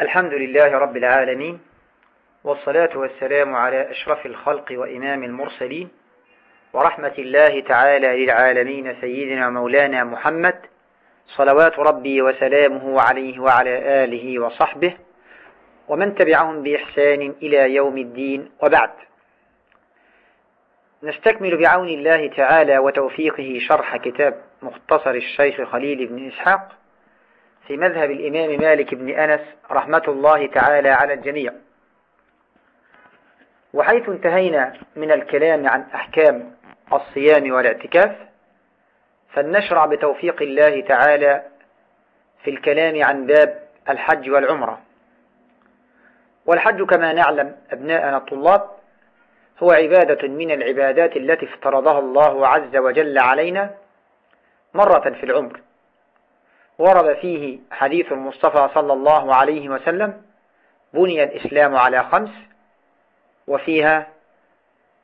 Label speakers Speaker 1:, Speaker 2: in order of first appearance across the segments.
Speaker 1: الحمد لله رب العالمين والصلاة والسلام على أشرف الخلق وإمام المرسلين ورحمة الله تعالى للعالمين سيدنا مولانا محمد صلوات ربي وسلامه عليه وعلى آله وصحبه ومن تبعهم بإحسان إلى يوم الدين وبعد. نستكمل بعون الله تعالى وتوفيقه شرح كتاب مختصر الشيخ خليل بن إسحاق في مذهب الإمام مالك بن أنس رحمة الله تعالى على الجميع. وحيث انتهينا من الكلام عن أحكام الصيام والاعتكاف فلنشرع بتوفيق الله تعالى في الكلام عن باب الحج والعمرة. والحج كما نعلم أبناءنا الطلاب هو عبادة من العبادات التي افترضها الله عز وجل علينا مرة في العمر. ورد فيه حديث المصطفى صلى الله عليه وسلم بني الإسلام على خمس وفيها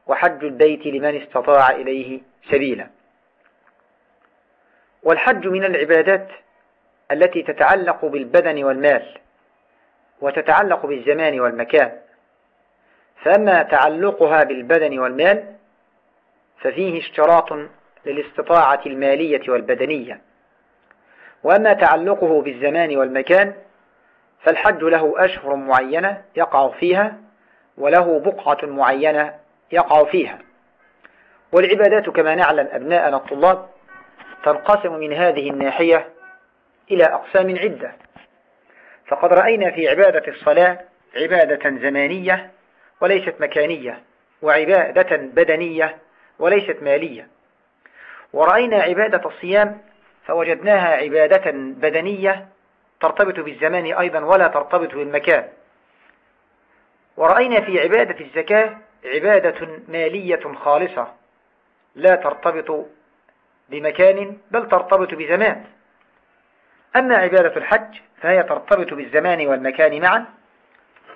Speaker 1: وحج البيت لمن استطاع إليه سبيلا. والحج من العبادات التي تتعلق بالبدن والمال وتتعلق بالزمان والمكان. فأما تعلقها بالبدن والمال ففيه اشتراط للاستطاعة المالية والبدنية. وأما تعلقه بالزمان والمكان فالحج له أشهر معينة يقع فيها وله بقعة معينة يقع فيها. والعبادات كما نعلم أبناءنا الطلاب تنقسم من هذه الناحية إلى أقسام عدة. فقد رأينا في عبادة الصلاة عبادة زمانية وليست مكانية وعبادة بدنية وليست مالية. ورأينا عبادة الصيام فوجدناها عبادة بدنية ترتبط بالزمان أيضا ولا ترتبط بالمكان. ورأينا في عبادة الزكاة عبادة مالية خالصة لا ترتبط بمكان بل ترتبط بزمان. أما عبادة الحج فهي ترتبط بالزمان والمكان معا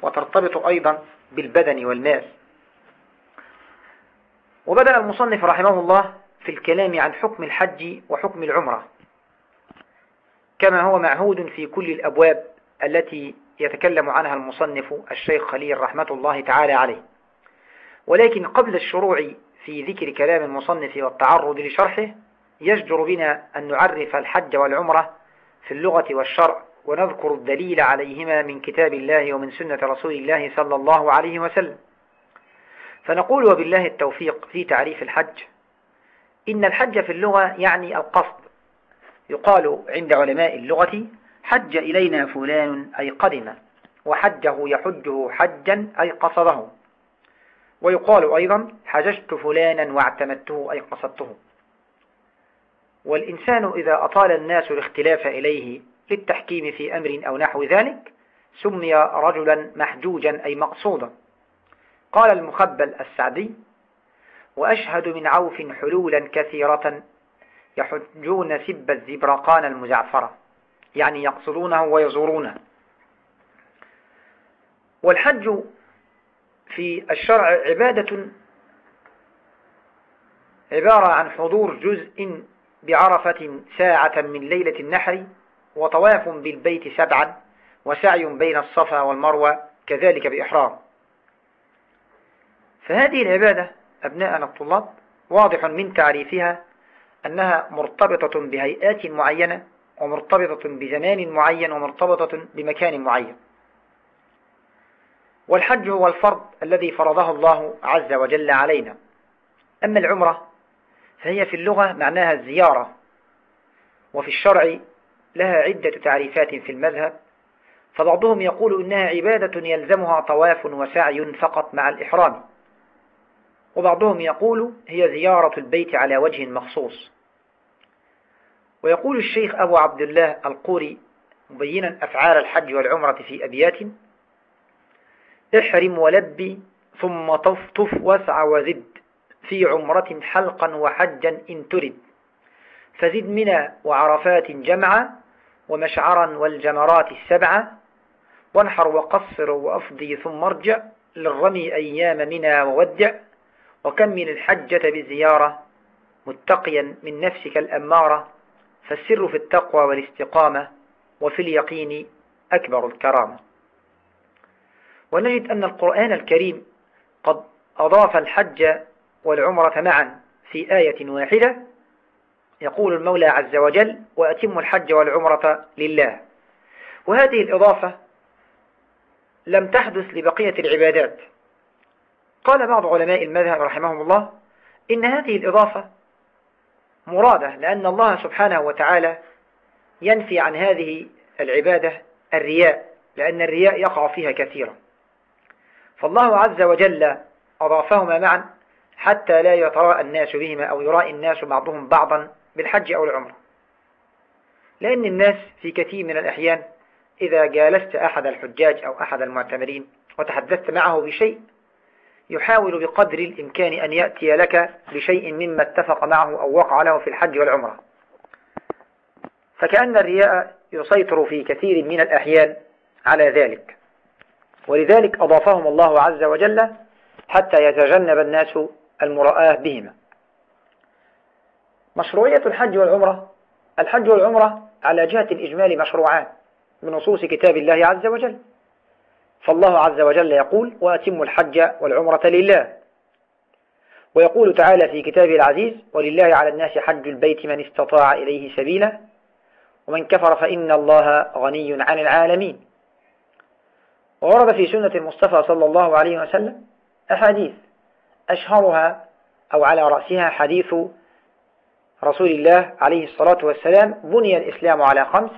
Speaker 1: وترتبط أيضا بالبدن والمال. وبدأ المصنف رحمه الله في الكلام عن حكم الحج وحكم العمرة. كما هو معهود في كل الأبواب التي يتكلم عنها المصنف الشيخ خليل رحمة الله تعالى عليه. ولكن قبل الشروع في ذكر كلام المصنف والتعرض لشرحه يجدر بنا أن نعرف الحج والعمرة في اللغة والشرع ونذكر الدليل عليهما من كتاب الله ومن سنة رسول الله صلى الله عليه وسلم. فنقول وبالله التوفيق في تعريف الحج. إن الحج في اللغة يعني القصد يقال عند علماء اللغة حج إلينا فلان أي قدم وحجه يحجه حجا أي قصده. ويقال أيضا حججت فلانا واعتمدته أي قصدته. والإنسان إذا أطال الناس الاختلاف إليه للتحكيم في أمر أو نحو ذلك سمي رجلا محجوجا أي مقصودا. قال المخبل السعدي وأشهد من عوف حلولا كثيرة يحجون سب الزبرقان المزعفرة يعني يقصدونه ويزورونه. والحج في الشرع عبادة عبارة عن حضور جزء بعرفة ساعة من ليلة النحر وطواف بالبيت سبعا وسعي بين الصفا والمروة كذلك بإحرام. فهذه العبادة أبناءنا الطلاب واضح من تعريفها أنها مرتبطة بهيئات معينة ومرتبطة بزمان معين ومرتبطة بمكان معين. والحج هو الفرض الذي فرضه الله عز وجل علينا. أما العمرة فهي في اللغة معناها الزيارة وفي الشرع لها عدة تعريفات في المذهب فبعضهم يقول إنها عبادة يلزمها طواف وسعي فقط مع الإحرام. وبعضهم يقول هي زيارة البيت على وجه مخصوص. ويقول الشيخ أبو عبد الله القوري مبينا أفعال الحج والعمرة في أبيات احرم ولبي ثم طف واسع وزد في عمرة حلقا وحجا إن ترد. فزد منا وعرفات جمعا ومشعرا والجمرات السبعة وانحر وقصر وأفضي ثم ارجع للرمي أيام منا وودع. وكمل الحجة بزيارة متقيا من نفسك الأمارة فالسر في التقوى والاستقامة وفي اليقين أكبر الكرامة. ونجد أن القرآن الكريم قد أضاف الحج والعمرة معا في آية واحدة. يقول المولى عز وجل وأتم الحج والعمرة لله وهذه الإضافة لم تحدث لبقية العبادات. قال بعض علماء المذهب رحمهم الله إن هذه الإضافة مرادة لأن الله سبحانه وتعالى ينفي عن هذه العبادة الرياء لأن الرياء يقع فيها كثيرا. فالله عز وجل أضافهما معا حتى لا يتراءى الناس بهما أو يرائي الناس بعضهم بعضا بالحج أو العمرة. لأن الناس في كثير من الأحيان إذا جالست أحد الحجاج أو أحد المعتمرين وتحدثت معه بشيء يحاول بقدر الإمكان أن يأتي لك بشيء مما اتفق معه أو وقع له في الحج والعمرة. فكأن الرياء يسيطر في كثير من الأحيان على ذلك. ولذلك أضافهم الله عز وجل حتى يتجنب الناس المرآة بهما. مشروعية الحج والعمرة الحج والعمرة على جهة الإجمال مشروعان بنصوص كتاب الله عز وجل. فالله عز وجل يقول وأتم الحج والعمرة لله. ويقول تعالى في كتابه العزيز ولله على الناس حج البيت من استطاع إليه سبيلا ومن كفر فإن الله غني عن العالمين. وورد في سنة المصطفى صلى الله عليه وسلم أحاديث أشهرها أو على رأسها حديث رسول الله عليه الصلاة والسلام بني الإسلام على خمس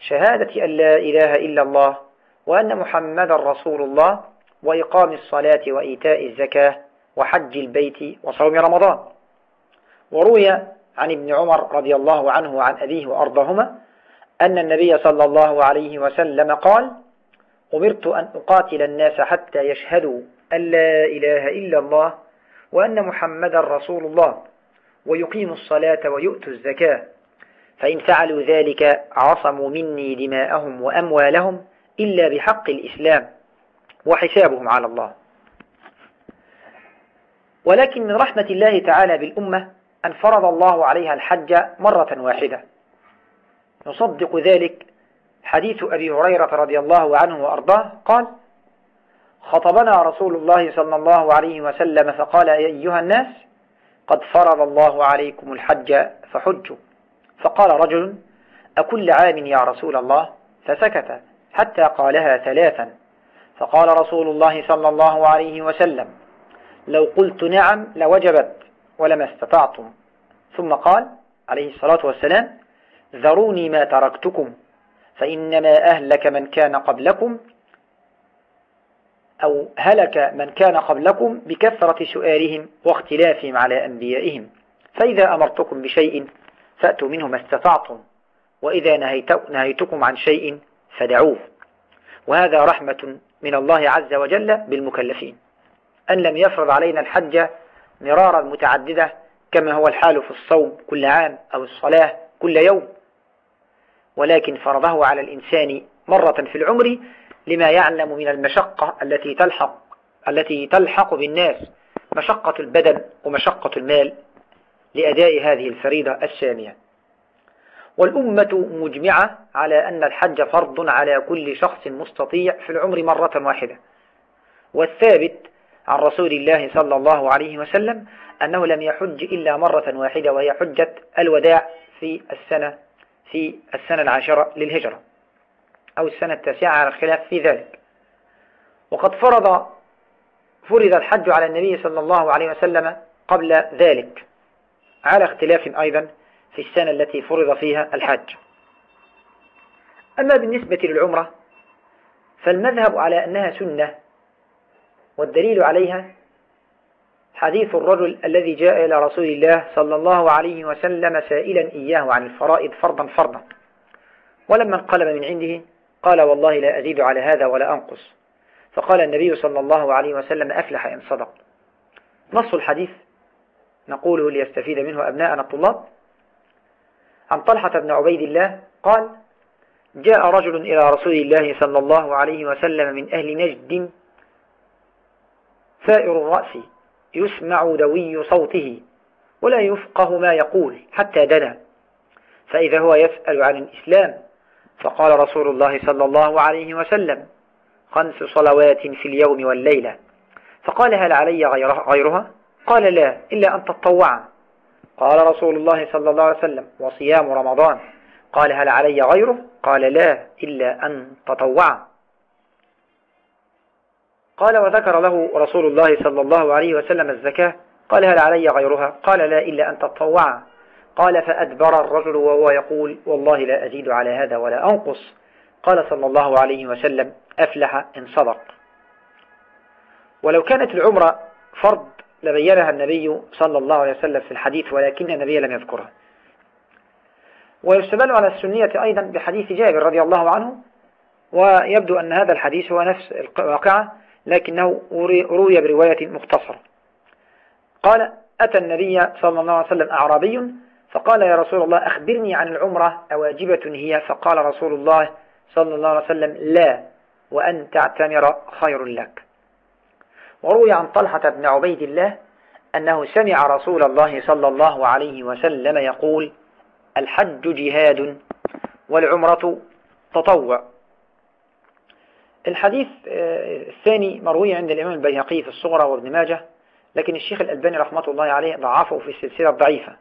Speaker 1: شهادة أن لا إله إلا الله وأن محمد رسول الله وإقام الصلاة وإيتاء الزكاة وحج البيت وصوم رمضان. وروي عن ابن عمر رضي الله عنه وعن أبيه وأرضهما أن النبي صلى الله عليه وسلم قال أمرت أن أقاتل الناس حتى يشهدوا أن لا إله إلا الله وأن محمد رسول الله ويقيموا الصلاة ويؤتوا الزكاة فإن فعلوا ذلك عصموا مني دماءهم وأموالهم إلا بحق الإسلام وحسابهم على الله. ولكن من رحمة الله تعالى بالأمة أن فرض الله عليها الحج مرة واحدة. نصدق ذلك حديث أبي هريرة رضي الله عنه وأرضاه. قال خطبنا رسول الله صلى الله عليه وسلم فقال يا أيها الناس قد فرض الله عليكم الحج فحجوا. فقال رجل أكل عام يا رسول الله؟ فسكت. حتى قالها ثلاثا. فقال رسول الله صلى الله عليه وسلم لو قلت نعم لوجبت ولما استطعتم. ثم قال عليه الصلاة والسلام ذروني ما تركتكم فإنما أهلك من كان قبلكم أو هلك من كان قبلكم بكثرة سؤالهم واختلافهم على أنبيائهم. فإذا أمرتكم بشيء فأتوا منه ما استطعتم وإذا نهيتكم عن شيء فدعوه. وهذا رحمة من الله عز وجل بالمكلفين. أن لم يفرض علينا الحج مرارا متعددة كما هو الحال في الصوم كل عام أو الصلاة كل يوم. ولكن فرضه على الإنسان مرة في العمر لما يعلم من المشقة التي تلحق التي تلحق بالناس مشقة البدن ومشقة المال لأداء هذه الفريضة السامية. والأمة مجمعة على أن الحج فرض على كل شخص مستطيع في العمر مرة واحدة. والثابت عن رسول الله صلى الله عليه وسلم أنه لم يحج إلا مرة واحدة وهي حجة الوداع في السنة في السنة العاشرة للهجرة أو السنة التاسعة على الخلاف في ذلك. وقد فرض فرض الحج على النبي صلى الله عليه وسلم قبل ذلك على اختلاف أيضا في السنة التي فرض فيها الحج أما بالنسبة للعمرة فالمذهب على أنها سنة والدليل عليها حديث الرجل الذي جاء إلى رسول الله صلى الله عليه وسلم سائلا إياه عن الفرائض فرضا فرضا. ولما انقلب من عنده قال والله لا أزيد على هذا ولا أنقص. فقال النبي صلى الله عليه وسلم أفلح إن صدق. نص الحديث نقوله ليستفيد منه أبناءنا الطلاب. عن طلحة بن عبيد الله قال جاء رجل إلى رسول الله صلى الله عليه وسلم من أهل نجد ثائر الرأس يسمع دوي صوته ولا يفقه ما يقول حتى دنا فإذا هو يسأل عن الإسلام فقال رسول الله صلى الله عليه وسلم خمس صلوات في اليوم والليلة. فقال هل علي غيرها؟ قال لا إلا أن تطوع قال رسول الله صلى الله عليه وسلم وصيام رمضان. قال هل علي غيره؟ قال لا إلا أن تطوع قال وذكر له رسول الله صلى الله عليه وسلم الزكاة. قال هل علي غيرها؟ قال لا إلا أن تطوع قال فأدبر الرجل وهو يقول والله لا أزيد على هذا ولا أنقص قال صلى الله عليه وسلم أفلح إن صدق. ولو كانت العمرة فرض لبينها النبي صلى الله عليه وسلم في الحديث ولكن النبي لم يذكرها. ويستدل على السنية أيضا بحديث جابر رضي الله عنه ويبدو أن هذا الحديث هو نفس الواقعة لكنه روي برواية مختصرة. قال أتى النبي صلى الله عليه وسلم أعرابي فقال يا رسول الله أخبرني عن العمرة أواجبة هي؟ فقال رسول الله صلى الله عليه وسلم لا وأن تعتمر خير لك. وروي عن طلحة بن عبيد الله أنه سمع رسول الله صلى الله عليه وسلم يقول الحج جهاد والعمرة تطوع. الحديث آه، الثاني مروي عند الإمام البيهقي في الصغرى وابن ماجه لكن الشيخ الألباني رحمة الله عليه ضعفه في السلسلة الضعيفة.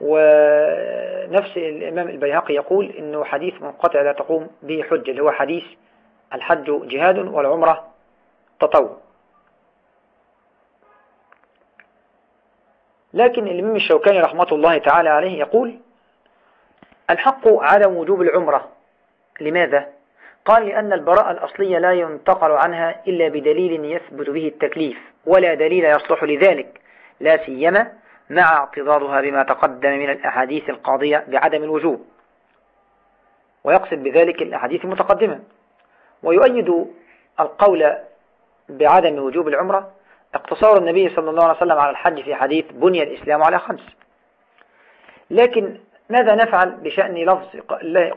Speaker 1: ونفس الإمام البيهقي يقول إنه حديث منقطع لا تقوم به حجة اللي هو حديث الحج جهاد والعمرة تطوع لكن الإمام الشوكاني رحمة الله تعالى عليه يقول الحق عدم وجوب العمرة. لماذا؟ قال لأن البراءة الأصلية لا ينتقل عنها إلا بدليل يثبت به التكليف ولا دليل يصلح لذلك لا سيما مع اعتضادها بما تقدم من الأحاديث القاضية بعدم الوجوب. ويقصد بذلك الأحاديث المتقدمة. ويؤيد القول بعدم وجوب العمرة اقتصار النبي صلى الله عليه وسلم على الحج في حديث بني الإسلام على خمس. لكن ماذا نفعل بشأن لفظ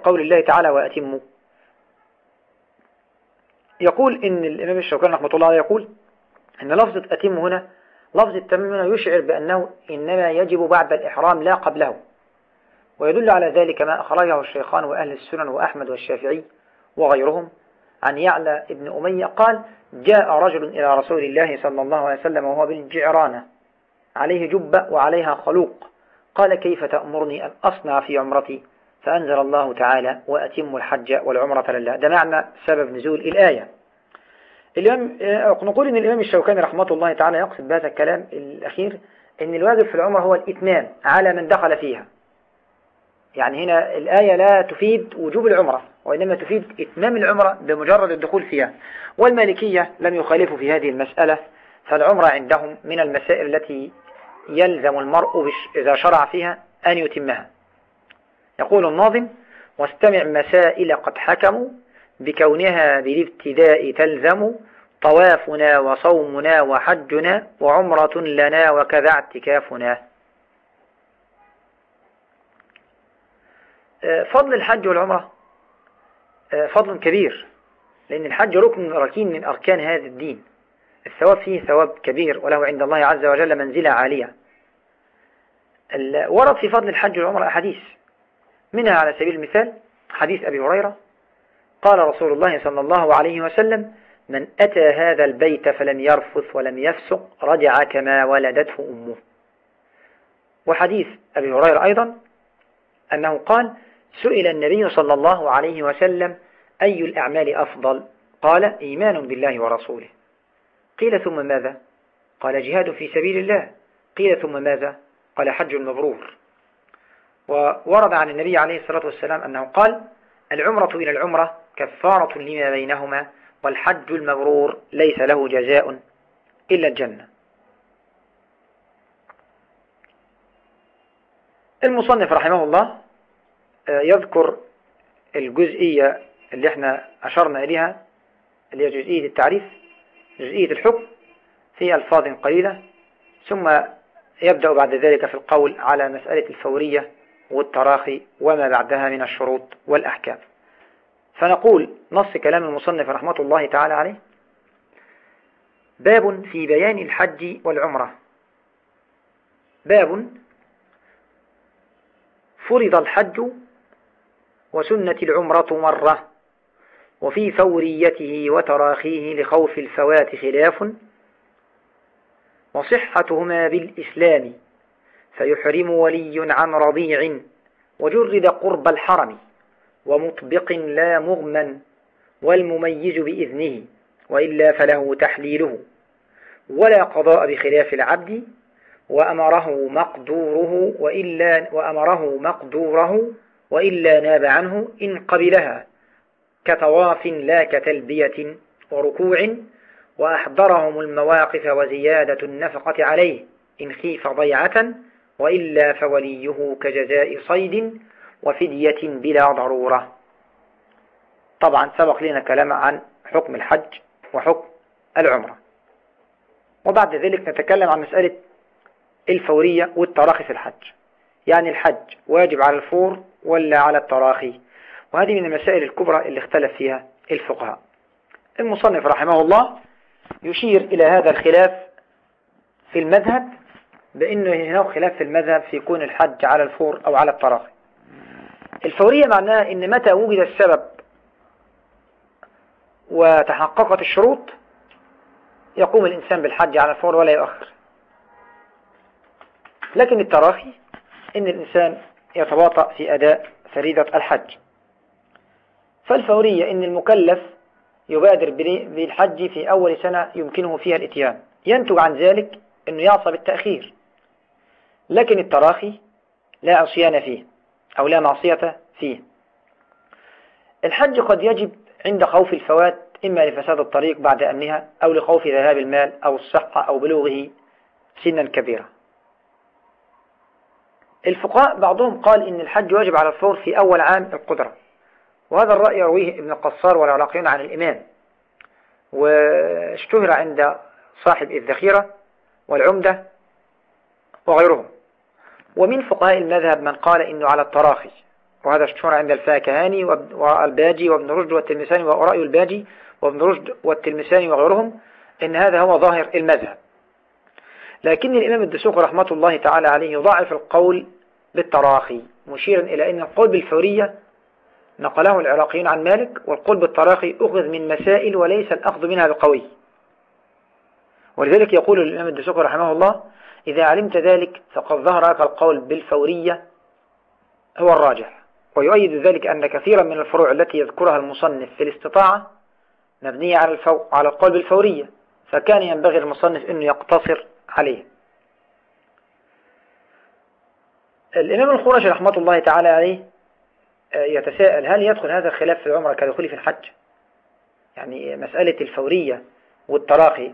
Speaker 1: قول الله تعالى وأتموا؟ يقول إن الإمام الشوكاني رحمة الله يقول إن لفظة أتم هنا لفظ التمام هنا يشعر بأنه إنما يجب بعد الإحرام لا قبله. ويدل على ذلك ما أخرجه الشيخان وأهل السنن وأحمد والشافعي وغيرهم عن يعلى ابن أمية قال جاء رجل إلى رسول الله صلى الله عليه وسلم وهو بالجعرانة. عليه جبة وعليها خلوق. قال كيف تأمرني أن أصنع في عمرتي؟ فأنزل الله تعالى وأتم الحج والعمرة لله. ده معنى سبب نزول الآية. الإمام نقول إن الإمام الشوكاني رحمة الله تعالى يقصد بهذا الكلام الأخير إن الواجب في العمرة هو الإتمام على من دخل فيها. يعني هنا الآية لا تفيد وجوب العمرة. وإنما تفيد إتمام العمرة بمجرد الدخول فيها. والمالكية لم يخالفوا في هذه المسألة فالعمرة عندهم من المسائل التي يلزم المرء إذا شرع فيها أن يتمها. يقول الناظم واستمع مسائل قد حكموا بكونها بالابتداء تلزم طوافنا وصومنا وحجنا وعمرة لنا وكذا اعتكافنا. آه، فضل الحج والعمرة فضل كبير لأن الحج ركن ركين من أركان هذا الدين. الثواب فيه ثواب كبير وله عند الله عز وجل منزلة عالية. ورد في فضل الحج والعمرة أحاديث. منها على سبيل المثال حديث أبي هريرة قال رسول الله صلى الله عليه وسلم من أتى هذا البيت فلم يرفث ولم يفسق رجع كما ولدته أمه. وحديث أبي هريرة أيضا أنه قال سئل النبي صلى الله عليه وسلم أي الأعمال أفضل؟ قال إيمان بالله ورسوله. قيل ثم ماذا؟ قال جهاد في سبيل الله. قيل ثم ماذا؟ قال حج مبرور. وورد عن النبي عليه الصلاة والسلام أنه قال العمرة إلى العمرة كفارة لما بينهما والحج المبرور ليس له جزاء إلا الجنة. المصنف رحمه الله آه، يذكر الجزئية اللي إحنا أشرنا إليها اللي هي جزئية التعريف جزئية الحكم في ألفاظ قليلة ثم يبدأ بعد ذلك في القول على مسألة الفورية والتراخي وما بعدها من الشروط والأحكام. فنقول نص كلام المصنف رحمة الله تعالى عليه. باب في بيان الحج والعمرة. باب فرض الحج وسنة العمرة مرة. وفي فوريته وتراخيه لخوف الفوات خلاف. وصحتهما بالإسلام فيحرم ولي عن رضيع وجرد قرب الحرم ومطبق لا مغمن والمميز بإذنه وإلا فله تحليله. ولا قضاء بخلاف العبد وأمره مقدوره وإلا وأمره مقدوره وإلا ناب عنه إن قبلها. كطواف لا كتلبية وركوع وأحضرهم المواقف وزيادة النفقة عليه إن خيف ضيعة وإلا فوليه كجزاء صيد وفدية بلا ضرورة. طبعا سبق لنا كلام عن حكم الحج وحكم العمرة. وبعد ذلك نتكلم عن مسألة الفورية والتراخي في الحج. يعني الحج واجب على الفور ولا على التراخي؟ وهذه من المسائل الكبرى اللي اختلف فيها الفقهاء. المصنف رحمه الله يشير إلى هذا الخلاف في المذهب بأنه هناك خلاف في المذهب في كون الحج على الفور أو على التراخي الفورية معناها أن متى وجد السبب وتحققت الشروط يقوم الإنسان بالحج على الفور ولا يؤخر. لكن التراخي إن الإنسان يتواطأ في أداء فريضة الحج. فالفورية إن المكلف يبادر بالحج في أول سنة يمكنه فيها الإتيان. ينتج عن ذلك أنه يعصى بالتأخير لكن التراخي لا عصيان فيه أو لا معصية فيه. الحج قد يجب عند خوف الفوات إما لفساد الطريق بعد أمنها أو لخوف ذهاب المال أو الصحة أو بلوغه سنا كبيرة. الفقهاء بعضهم قال إن الحج واجب على الفور في أول عام القدرة. وهذا الرأي يرويه ابن القصار والعلاقين عن الإمام واشتهر عند صاحب الذخيرة والعمدة وغيرهم. ومن فقهاء المذهب من قال إنه على التراخي وهذا اشتهر عند الفاكهاني والباجي وابن رشد والتلمساني ورأي الباجي وابن رشد والتلمساني وغيرهم إن هذا هو ظاهر المذهب. لكن الإمام الدسوق رحمة الله تعالى عليه يضاعف القول بالتراخي مشيرا إلى أن القول بالفورية نقله العراقيين عن مالك والقول بالتراخي أخذ من مسائل وليس الأخذ منها بقوي. ولذلك يقول الإمام الدسوق رحمه الله إذا علمت ذلك فقد ظهر لك القول بالفورية هو الراجح. ويؤيد ذلك أن كثيرا من الفروع التي يذكرها المصنف في الاستطاعة مبنية على, الفو... على القول بالفورية فكان ينبغي المصنف أنه يقتصر عليه. الإمام الخرش رحمة الله تعالى عليه يتساءل هل يدخل هذا الخلاف في العمرة كدخوله في الحج؟ يعني مسألة الفورية والتراخي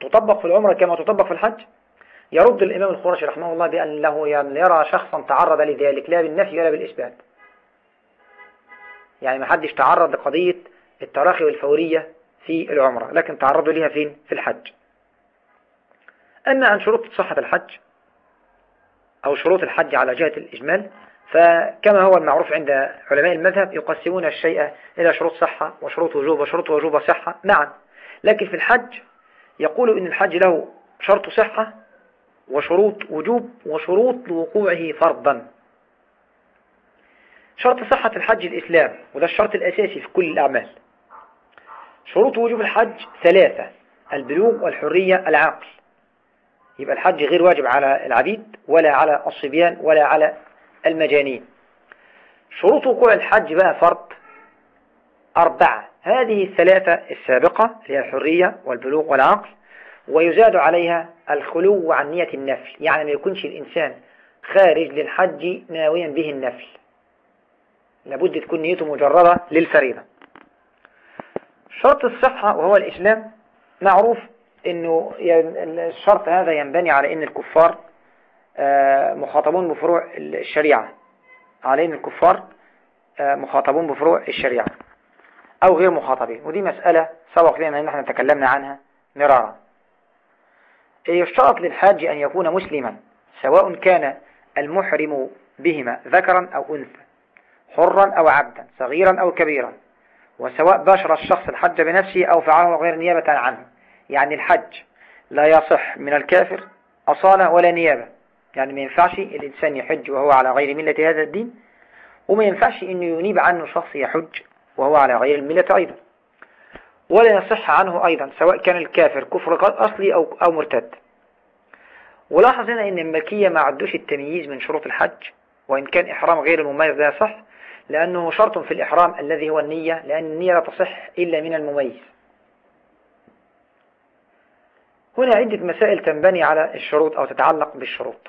Speaker 1: تطبق في العمرة كما تطبق في الحج؟ يرد الإمام الخرش رحمه الله بأنه يرى شخصا تعرض لذلك لا بالنفي ولا بالإثبات. يعني ما حدش تعرض لقضية التراخي والفورية في العمرة لكن تعرضوا لها فين؟ في الحج. أما عن شروط صحة الحج أو شروط الحج على جهة الإجمال فكما هو المعروف عند علماء المذهب يقسمون الشيء إلى شروط صحة وشروط وجوب وشروط وجوب صحة. معا لكن في الحج يقول إن الحج له شرط صحة وشروط وجوب وشروط لوقوعه فرضا. شرط صحة الحج الإسلام وده الشرط الأساسي في كل الأعمال. شروط وجوب الحج ثلاثة البلوغ والحرية العقل. يبقى الحج غير واجب على العبيد ولا على الصبيان ولا على المجانين. شروط وقوع الحج بقى فرض أربعة. هذه الثلاثة السابقة هي الحرية والبلوغ والعقل ويزاد عليها الخلو عن نية النفل. يعني ما يكونش الإنسان خارج للحج ناويا به النفل. لابد تكون نيته مجردة للفريضة. شرط الصحة وهو الإسلام. معروف أنه الشرط هذا ينبني على أن الكفار مخاطبون بفروع الشريعة. أن الكفار آه، مخاطبون بفروع الشريعة أو غير مخاطبين. ودي مسألة سبق لنا أن إحنا تكلمنا عنها مرارا. يشترط للحاج أن يكون مسلما سواء كان المحرم بهما ذكرا أو أنثى حرا أو عبدا صغيرا أو كبيرا وسواء باشر الشخص الحج بنفسه أو فعله غير نيابة عنه. يعني الحج لا يصح من الكافر أصالة ولا نيابة. يعني ما ينفعش الإنسان يحج وهو على غير ملة هذا الدين وما ينفعش أنه ينيب عنه شخص يحج وهو على غير الملة أيضا. ولا يصح عنه أيضا سواء كان الكافر كفر أصلي أو, أو مرتد. ولاحظ هنا أن الملكية ما عدوش التمييز من شروط الحج وإن كان إحرام غير المميز لا يصح لأنه شرط في الإحرام الذي هو النية لأن النية لا تصح إلا من المميز. هنا عدة مسائل تنبني على الشروط أو تتعلق بالشروط.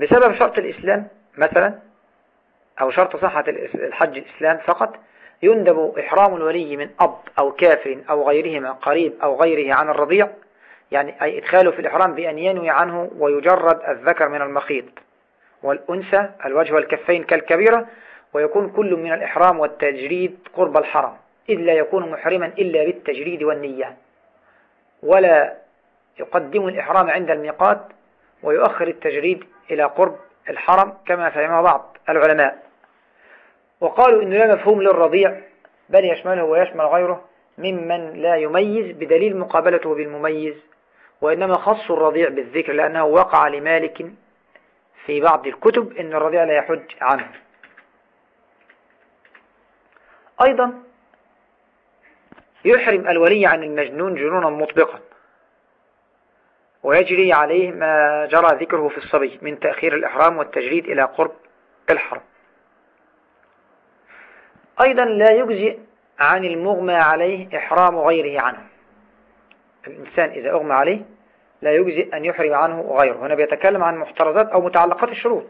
Speaker 1: بسبب شرط الإسلام مثلا أو شرط صحة الحج الإسلام فقط يندب إحرام الولي من أب أو كافر أو غيرهما قريب أو غيره عن الرضيع يعني أي إدخاله في الإحرام بأن ينوي عنه ويجرد الذكر من المخيط والأنثى الوجه والكفين كالكبيرة ويكون كل من الإحرام والتجريد قرب الحرم إذ لا يكون محرما إلا بالتجريد والنية. ولا يقدم الإحرام عند الميقات ويؤخر التجريد إلى قرب الحرم كما فهمه بعض العلماء. وقالوا إنه لا مفهوم للرضيع بل يشمله ويشمل غيره ممن لا يميز بدليل مقابلته بالمميز وإنما خص الرضيع بالذكر لأنه وقع لمالك في بعض الكتب إن الرضيع لا يحج عنه. أيضا يحرم الولي عن المجنون جنونا مطبقا. ويجري عليه ما جرى ذكره في الصبي من تأخير الإحرام والتجريد إلى قرب الحرم. أيضا لا يجزئ عن المغمى عليه إحرام غيره عنه. الإنسان إذا أغمى عليه لا يجزئ أن يحرم عنه غيره. هنا بيتكلم عن محترزات أو متعلقات الشروط.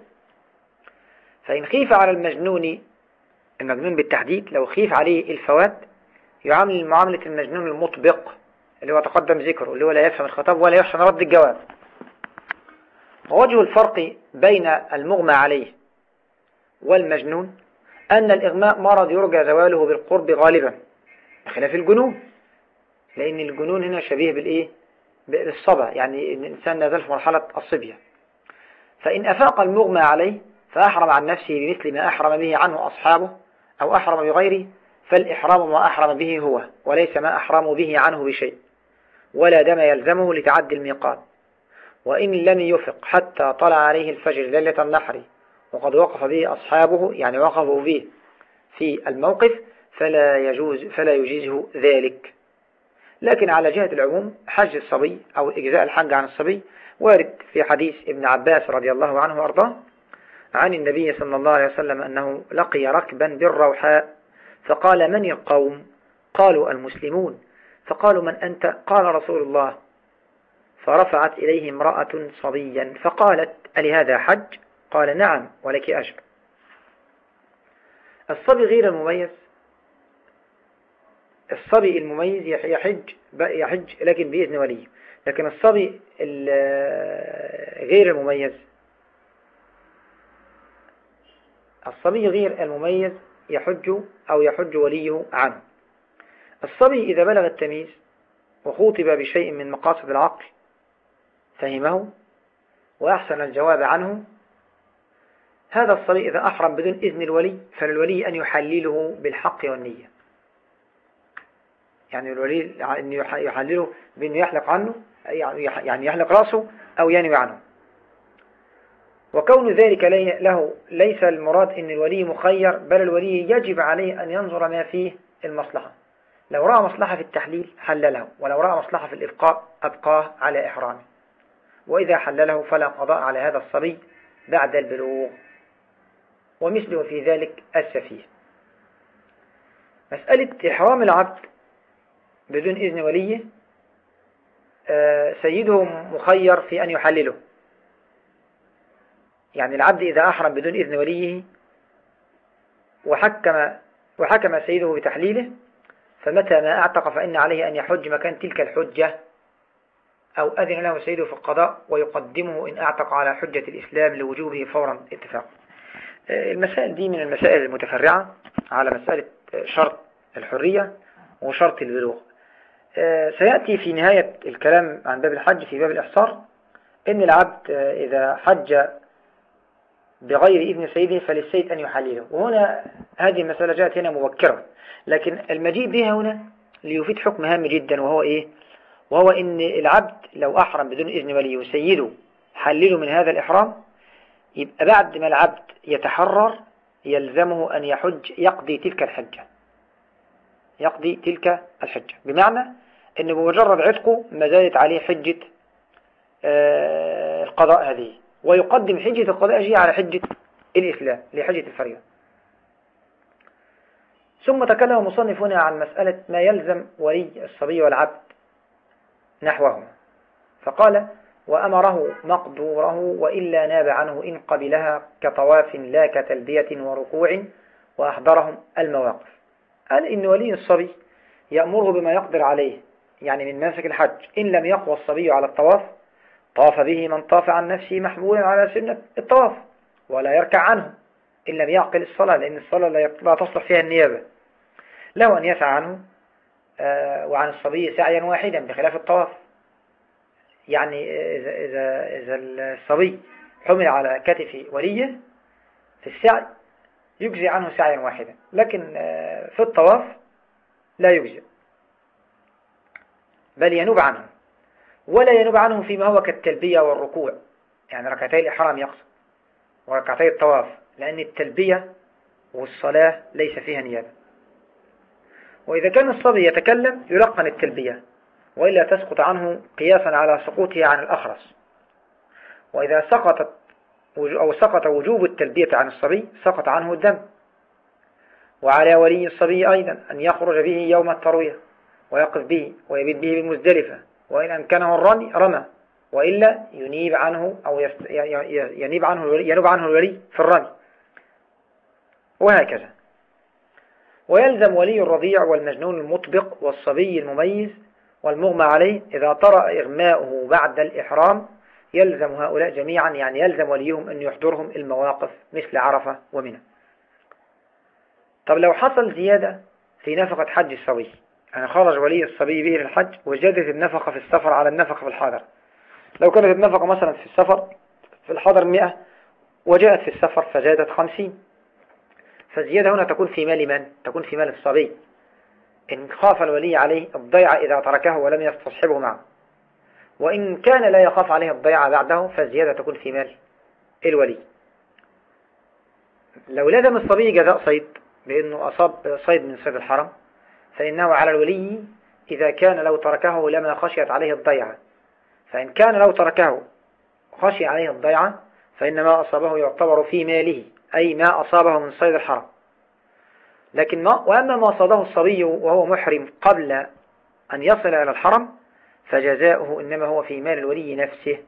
Speaker 1: فإن خيف على المجنون المجنون بالتحديد لو خيف عليه الفوات يعامل معاملة المجنون المطبق. اللي هو تقدم ذكره اللي هو لا يفهم الخطاب ولا يحسن رد الجواب. ووجه الفرق بين المغمى عليه والمجنون أن الإغماء مرض يرجى زواله بالقرب غالبا بخلاف الجنون. لأن الجنون هنا شبيه بالإيه؟ بالصبا يعني الإنسان نزل في مرحلة الصبية. فإن أفاق المغمى عليه فأحرم عن نفسه بمثل ما أحرم به عنه أصحابه أو أحرم بغيره فالإحرام ما أحرم به هو وليس ما أحرم به عنه بشيء. ولا دم يلزمه لتعدي الميقات. وإن لم يفق حتى طلع عليه الفجر ليلة النحر وقد وقف به أصحابه يعني وقفوا به في الموقف فلا يجوز فلا يجيزه ذلك. لكن على جهة العموم حج الصبي أو إجزاء الحج عن الصبي وارد في حديث ابن عباس رضي الله عنه وأرضاه عن النبي صلى الله عليه وسلم أنه لقي ركبا بالروحاء فقال من القوم؟ قالوا المسلمون. فقالوا من أنت؟ قال رسول الله. فرفعت إليه امرأة صبيا فقالت ألهذا حج؟ قال نعم ولك أجر. الصبي غير المميز. الصبي المميز يحج يحج لكن بإذن وليه لكن الصبي غير المميز. الصبي غير المميز يحج أو يحج وليه عنه الصبي إذا بلغ التمييز وخوطب بشيء من مقاصد العقل فهمه وأحسن الجواب عنه هذا الصبي إذا أحرم بدون إذن الولي فللولي أن يحلله بالحق والنية. يعني الولي أن يحلله بأنه يحلق عنه يعني يحلق رأسه أو ينوي عنه. وكون ذلك له ليس المراد أن الولي مخير بل الولي يجب عليه أن ينظر ما فيه المصلحة. لو رأى مصلحة في التحليل حلله ولو رأى مصلحة في الإبقاء أبقاه على إحرامه. وإذا حلله فلا قضاء على هذا الصبي بعد البلوغ. ومثله في ذلك السفيه. مسألة إحرام العبد بدون إذن وليه آه، سيده مخير في أن يحلله. يعني العبد إذا أحرم بدون إذن وليه وحكم, وحكم سيده بتحليله فمتى ما أعتق فإن عليه أن يحج مكان تلك الحجة؟ أو أذن له سيده في القضاء ويقدمه إن أعتق على حجة الإسلام لوجوبه فورا اتفاق آه، المسائل دي من المسائل المتفرعة على مسألة شرط الحرية وشرط البلوغ. آه، سيأتي في نهاية الكلام عن باب الحج في باب الإحصار إن العبد آه، إذا حج بغير إذن سيده فللسيد أن يحلله. وهنا هذه المسألة جاءت هنا مبكرة. لكن المجيء بها هنا ليفيد حكم هام جدا وهو إيه؟ وهو إن العبد لو أحرم بدون إذن وليه وسيده حلله من هذا الإحرام؟ يبقى بعد ما العبد يتحرر يلزمه أن يحج يقضي تلك الحجة. يقضي تلك الحجة. بمعنى أنه بمجرد عتقه ما زالت عليه حجة آه، القضاء هذه. ويقدم حجة القضاء هذه على حجة الإسلام لحجة الفريضة. ثم تكلم المصنف هنا عن مسألة ما يلزم ولي الصبي والعبد نحوه فقال وأمره مقدوره وإلا ناب عنه إن قبلها كطواف لا كتلبية وركوع وأحضرهم المواقف. قال إن ولي الصبي يأمره بما يقدر عليه يعني من منسك الحج إن لم يقوى الصبي على الطواف طاف به من طاف عن نفسه محمولا على سنة الطواف ولا يركع عنه إن لم يعقل الصلاة لأن الصلاة لا تصلح فيها النيابة. له أن يسعى عنه آه، وعن الصبي سعيا واحدا بخلاف الطواف. يعني إذا, إذا, إذا الصبي حمل على كتف وليه في السعي يجزي عنه سعيا واحدا لكن آه، في الطواف لا يجزي. بل ينوب عنه. ولا ينوب عنه فيما هو كالتلبية والركوع. يعني ركعتي الإحرام يقصد وركعتي الطواف لأن التلبية والصلاة ليس فيها نيابة. وإذا كان الصبي يتكلم يلقن التلبية وإلا تسقط عنه قياسا على سقوطه عن الأخرس. وإذا سقطت أو سقط وجوب التلبية عن الصبي سقط عنه الدم وعلى ولي الصبي أيضا أن يخرج به يوم التروية ويقف به ويبيت به بمزدلفة وإن أمكنه الرمي رمى. وإلا ينيب عنه أو ينيب عنه ينوب عنه الولي في الرمي. وهكذا. ويلزم ولي الرضيع والمجنون المطبق والصبي المميز والمغمى عليه إذا طرأ إغماؤه بعد الإحرام يلزم هؤلاء جميعا يعني يلزم وليهم أن يحضرهم المواقف مثل عرفة ومنى. طب لو حصل زيادة في نفقة حج الصبي خرج ولي الصبي به للحج وزادت النفقة في السفر على النفقة في الحاضر. لو كانت النفقة مثلا في السفر في الحضر 100 وجاءت في السفر فزادت 50 فالزيادة هنا تكون في مال من؟ تكون في مال الصبي. إن خاف الولي عليه الضيعة إذا تركه ولم يستصحبه معه. وإن كان لا يخاف عليه الضيعة بعده فالزيادة تكون في مال الولي. لو لزم الصبي جزاء صيد بأنه أصاب صيد من صيد الحرم فإنه على الولي إذا كان لو تركه لما خشيت عليه الضيعة. فإن كان لو تركه خشي عليه الضيعة فإن ما أصابه يعتبر في ماله أي ما أصابه من صيد الحرم لكن ما وأما ما صاده الصبي وهو محرم قبل أن يصل إلى الحرم فجزاؤه إنما هو في مال الولي نفسه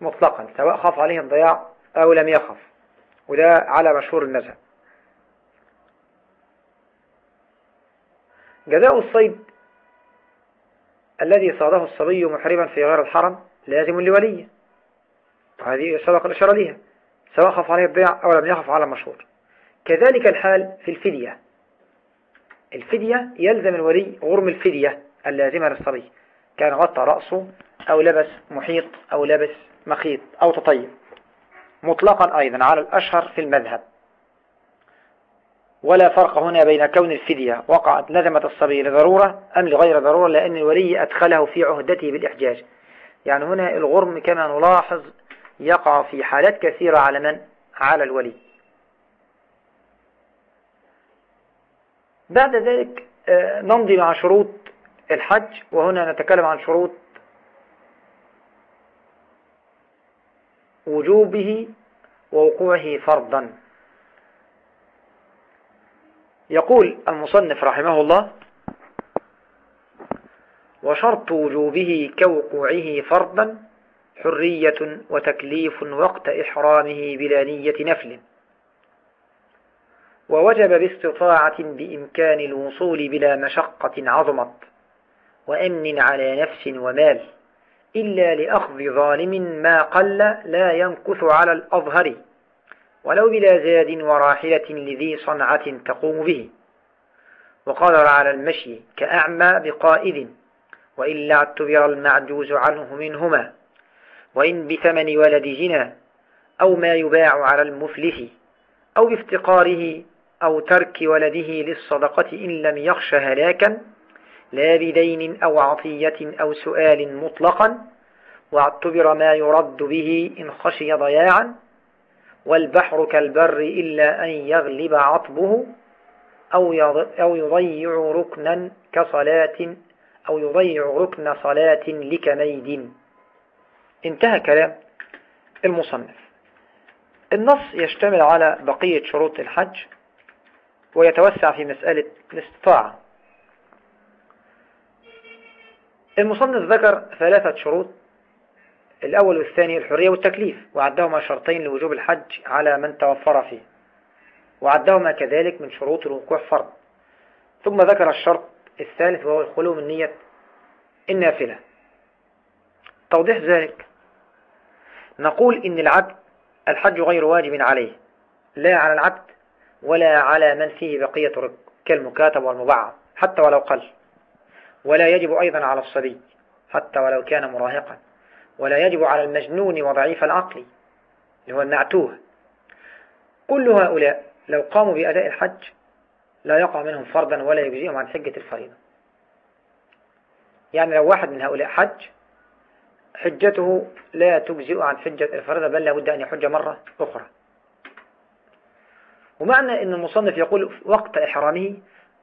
Speaker 1: مطلقا سواء خاف عليه الضياع أو لم يخف. وده على مشهور المذهب جزاء الصيد الذي صاده الصبي محرما في غير الحرم لازم لوليه. وهذه سبق الإشارة لها سواء خف عليه الضياع أو لم يخف على المشهور كذلك الحال في الفدية. الفدية يلزم الولي غرم الفدية اللازمة للصبي كان غطى رأسه أو لبس محيط أو لبس مخيط أو تطيب. مطلقا أيضا على الأشهر في المذهب. ولا فرق هنا بين كون الفدية وقعت لزمة الصبي لضرورة أم لغير ضرورة لأن الولي أدخله في عهدته بالإحجاج. يعني هنا الغرم كما نلاحظ يقع في حالات كثيرة على من؟ على الولي. بعد ذلك آه، نمضي مع شروط الحج وهنا نتكلم عن شروط وجوبه ووقوعه فرضا. يقول المصنف رحمه الله وشرط وجوبه كوقوعه فرضا حرية وتكليف وقت إحرامه بلا نية نفل. ووجب باستطاعة بإمكان الوصول بلا مشقة عظمت وأمن على نفس ومال إلا لأخذ ظالم ما قل لا ينكث على الأظهر. ولو بلا زاد وراحلة لذي صنعة تقوم به. وقدر على المشي كأعمى بقائد وإلا اعتبر المعجوز عنه منهما. وإن بثمن ولد جنا أو ما يباع على المفلس أو بافتقاره أو ترك ولده للصدقة إن لم يخش هلاكا لا بدين أو عطية أو سؤال مطلقا واعتبر ما يرد به إن خشي ضياعا. والبحر كالبر إلا أن يغلب عطبه أو أو يضيع ركنا كصلاة أو يضيع ركن صلاة لكميد انتهى كلام المصنف. النص يشتمل على بقية شروط الحج ويتوسع في مسألة الاستطاعة. المصنف ذكر ثلاثة شروط الأول والثاني الحرية والتكليف وعدهما شرطين لوجوب الحج على من توفر فيه. وعدهما كذلك من شروط الوقوع فرض. ثم ذكر الشرط الثالث وهو الخلو من نية النافلة. توضيح ذلك. نقول إن العبد الحج غير واجب عليه. لا على العبد ولا على من فيه بقية رق كالمكاتب والمبعض حتى ولو قل. ولا يجب أيضا على الصبي حتى ولو كان مراهقا. ولا يجب على المجنون وضعيف العقل اللي هو المعتوه. كل هؤلاء لو قاموا بأداء الحج لا يقع منهم فرضا ولا يجزيهم عن حجة الفريضة. يعني لو واحد من هؤلاء حج حجته لا تجزئ عن حجة الفريضة بل لابد أن يحج مرة أخرى. ومعنى أن المصنف يقول وقت إحرامه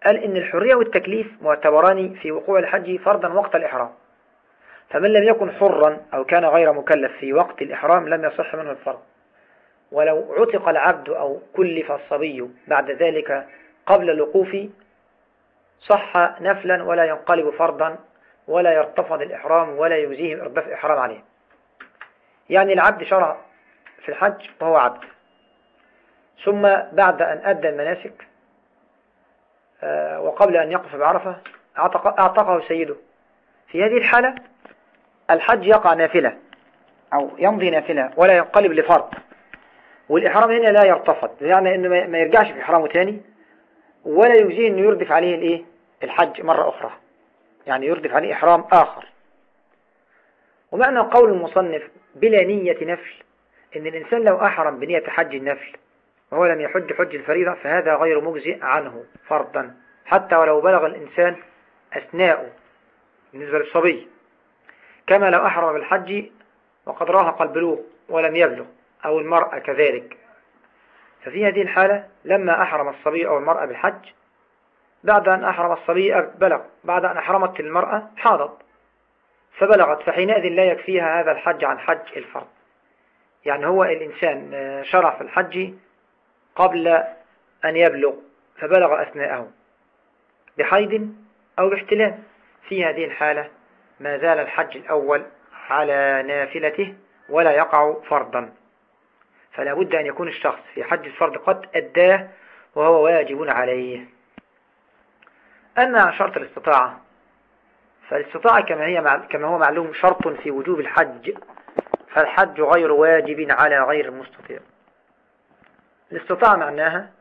Speaker 1: قال إن الحرية والتكليف معتبران في وقوع الحج فرضا وقت الإحرام. فمن لم يكن حرا أو كان غير مكلف في وقت الإحرام لم يصح منه الفرض. ولو عتق العبد أو كلف الصبي بعد ذلك قبل الوقوف صح نفلا ولا ينقلب فرضا ولا يرتفض الإحرام ولا يجزيه إرداف إحرام عليه. يعني العبد شرع في الحج وهو عبد. ثم بعد أن أدى المناسك آه، وقبل أن يقف بعرفة أعتقه سيده. في هذه الحالة الحج يقع نافلة أو يمضي نافلة ولا ينقلب لفرض. والإحرام هنا لا يرتفض يعني أنه ما يرجعش في إحرامه تاني ولا يجزيه أنه يردف عليه الإيه؟ الحج مرة أخرى. يعني يردف عليه إحرام آخر. ومعنى قول المصنف بلا نية نفل إن الإنسان لو أحرم بنية حج النفل وهو لم يحج حج الفريضة فهذا غير مجزئ عنه فرضا حتى ولو بلغ الإنسان أثناء بالنسبة للصبي. كما لو أحرم بالحج وقد راهق البلوغ ولم يبلغ أو المرأة كذلك. ففي هذه الحالة لما أحرم الصبي أو المرأة بالحج بعد أن أحرم الصبي بلغ بعد أن أحرمت المرأة حاضت. فبلغت فحينئذ لا يكفيها هذا الحج عن حج الفرض. يعني هو الإنسان شرع في الحج قبل أن يبلغ فبلغ أثناءه بحيض أو باحتلام. في هذه الحالة ما زال الحج الأول على نافلته ولا يقع فرضا. فلا بد أن يكون الشخص في حج الفرض قد أداه وهو واجب عليه. أما شرط الاستطاعة فالاستطاعة كما, هي كما هو معلوم شرط في وجوب الحج فالحج غير واجب على غير المستطيع الاستطاعة معناها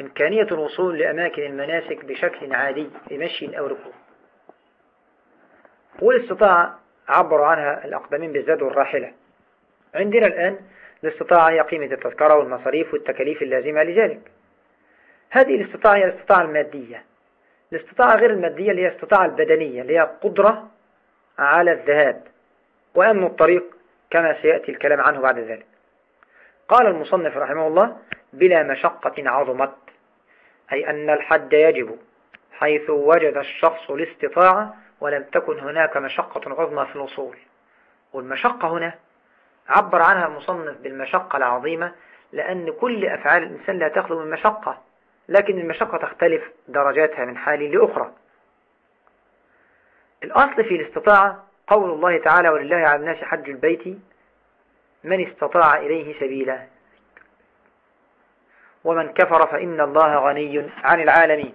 Speaker 1: إمكانية الوصول لأماكن المناسك بشكل عادي بمشي أو ركوب. والاستطاعة عبر عنها الأقدمين بالزاد والراحلة. عندنا الآن الاستطاعة هي قيمة التذكرة والمصاريف والتكاليف اللازمة لذلك. هذه الاستطاعة هي الاستطاعة المادية. الاستطاعة غير المادية اللي هي الاستطاعة البدنية اللي هي قدرة على الذهاب وأمن الطريق كما سيأتي الكلام عنه بعد ذلك. قال المصنف رحمه الله بلا مشقة عظمت أي أن الحد يجب حيث وجد الشخص الاستطاعة ولم تكن هناك مشقة عظمى في الوصول. والمشقة هنا عبر عنها المصنف بالمشقة العظيمة لأن كل أفعال الإنسان لا تخلو من مشقة لكن المشقة تختلف درجاتها من حال لأخرى. الأصل في الاستطاعة قول الله تعالى ولله على الناس حج البيت من استطاع إليه سبيلا. ومن كفر فإن الله غني عن العالمين.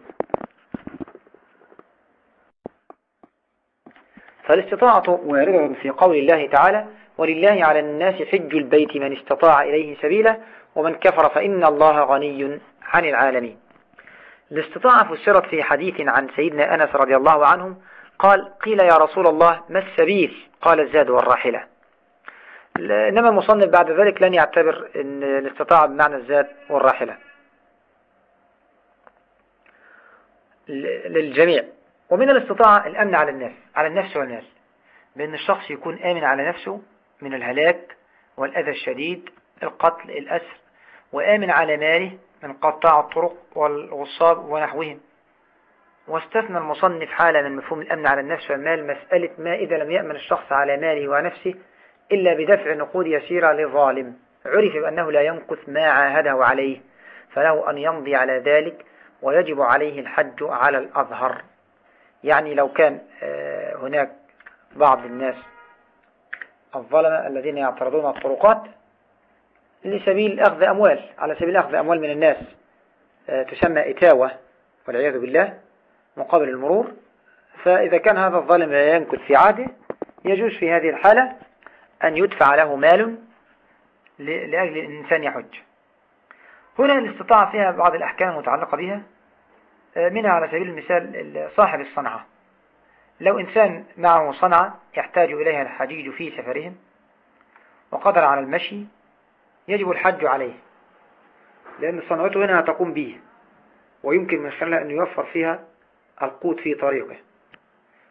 Speaker 1: فالاستطاعة واردة في قول الله تعالى ولله على الناس حج البيت من استطاع إليه سبيلا ومن كفر فإن الله غني عن العالمين. الاستطاعة فسرت في حديث عن سيدنا أنس رضي الله عنه قال قيل يا رسول الله ما السبيل؟ قال الزاد والراحلة. إنما المصنف بعد ذلك لن يعتبر أن الاستطاعة بمعنى الزاد والراحلة. للجميع. ومن الاستطاعة الأمن على الناس على النفس والناس. بأن الشخص يكون آمن على نفسه من الهلاك والأذى الشديد القتل الأسر وآمن على ماله من قطاع الطرق والغصاب ونحوهم. واستثنى المصنف حالة من مفهوم الأمن على النفس والمال مسألة ما إذا لم يأمن الشخص على ماله ونفسه إلا بدفع نقود يسيرة للظالم عرف بأنه لا ينقص ما عاهده عليه فله أن يمضي على ذلك ويجب عليه الحج على الأظهر. يعني لو كان آه، هناك بعض الناس الظلمة الذين يعترضون الطرقات لسبيل أخذ أموال على سبيل أخذ أموال من الناس. آه، تسمى إتاوة والعياذ بالله مقابل المرور. فإذا كان هذا الظالم لا ينكت في عهده يجوز في هذه الحالة أن يدفع له مال لأجل الإنسان يحج. هنا الاستطاعة فيها بعض الأحكام المتعلقة بها. منها على سبيل المثال صاحب الصنعة. لو إنسان معه صنعة يحتاج إليها الحجيج في سفرهم وقدر على المشي يجب الحج عليه لأن صنعته هنا تقوم به ويمكن من خلالها أن يوفر فيها القوت في طريقه.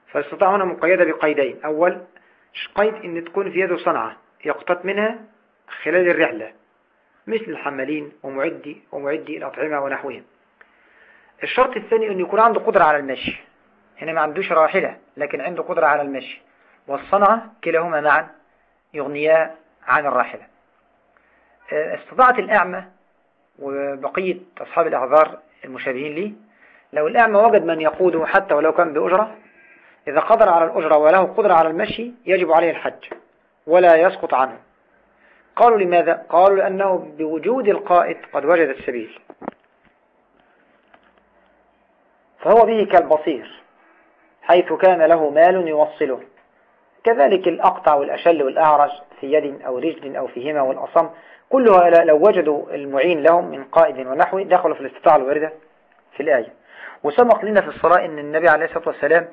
Speaker 1: فالاستطاعة هنا مقيدة بقيدين. أول قيد أن تكون في يده صنعة يقتط منها خلال الرحلة مثل الحمالين ومعدي ومعدي الأطعمة ونحوهم. الشرط الثاني أن يكون عنده قدرة على المشي. هنا ما عندوش راحلة لكن عنده قدرة على المشي. والصنعة كلاهما معا يغنيا عن الراحلة. استطاعت الأعمى وبقية أصحاب الأعذار المشابهين لي لو الأعمى وجد من يقوده حتى ولو كان بأجرة إذا قدر على الأجرة وله قدرة على المشي يجب عليه الحج ولا يسقط عنه. قالوا لماذا؟ قالوا لأنه بوجود القائد قد وجد السبيل. فهو به كالبصير حيث كان له مال يوصله. كذلك الأقطع والأشل والأعرج في يد أو رجل أو فيهما والأصم كلها لو وجدوا المعين لهم من قائد ونحوه دخلوا في الاستطاعة الواردة في الآية. وسبق لنا في الصلاة أن النبي عليه الصلاة والسلام